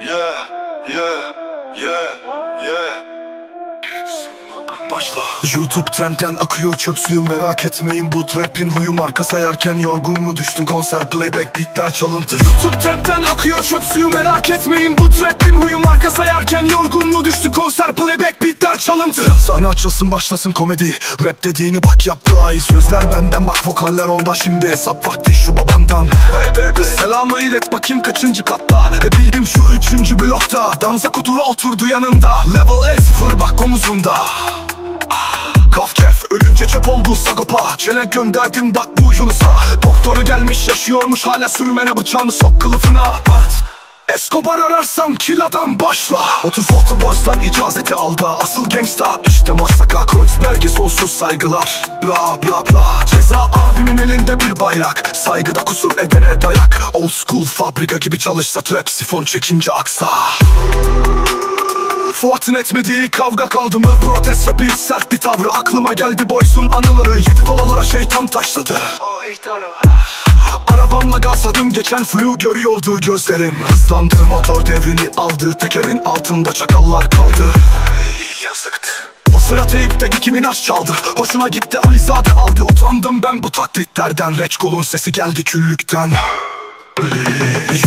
Yeah, yeah, akıyor çöp suyu merak etmeyin. Bu rapin huyu marka sayarken yorgun mu düştün konser playback beatler çalıntı. YouTube trendten akıyor çöp suyu merak etmeyin. Bu rapin huyu marka sayarken yorgun mu düştün konser playback beatler çalıntı. Sahne açılsın başlasın komedi. Rap dediğini bak yaptığı ay sözler benden bak vokaller onda. Şimdi hesap vakti şu babandan Selamı ilet bakayım kaçıncı katta? E bildim şu üçüncü blokta. Danza kudura oturdu yanında. Level S0 bak omuzunda Kaf kef ölünce çöp oldu sagopa. Çene gönderdim bak bu Yunus'a. Doktoru gelmiş yaşıyormuş hala sürmene bıçağını sok kılıfına. Bat Escobar ararsam kill adam başla. 30 voltu boştan icazeti aldı Asıl gangsta işte Masaka Kreuzberg'e sonsuz saygılar. Bla bla bla. Ceza abimin elinde bir bayrak. Saygıda kusur edene dayak. Old school fabrika gibi çalışsa trap Sifon çekince aksa. Fuat'ın etmediği kavga kaldı mı? Protesto bir sert bir tavrı Aklıma geldi boysun anıları. Yedi dolalara şeytan taşladı Arabamla gazladım geçen flu görüyordu gözlerim. Hızlandı motor devrini aldı Tekerin altında çakallar kaldı. Yazıktı. O sıra teypte iki minaj çaldı. Hoşuma gitti Alizade aldı. Utandım ben bu taklitlerden. Reçkol'un sesi geldi küllükten.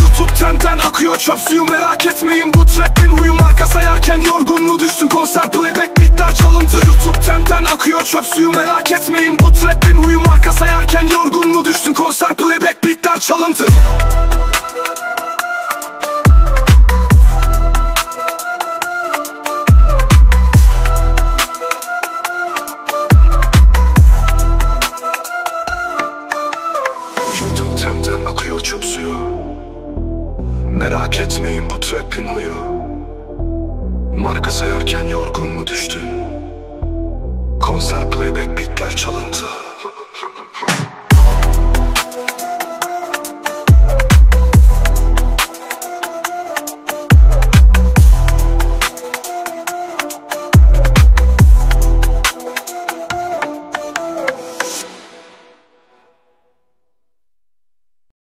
YouTube trendten akıyor çöp suyu merak etmeyin. Bu trapin huyu marka sayarken yorgun mu düştün konser playback beatler çalıntı. YouTube trendten akıyor çöp suyu merak etmeyin. Bu trapin huyu marka sayarken yorgun mu düştün konser playback çalıntı. Trendten akıyor çöp Merak etmeyin bu trapin huyu Marka sayarken yorgun mu düştün? Konser playback beatler çalıntı